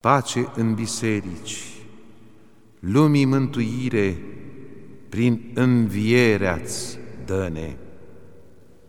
pace în biserici, lumii mântuire prin învierea-ți dă-ne.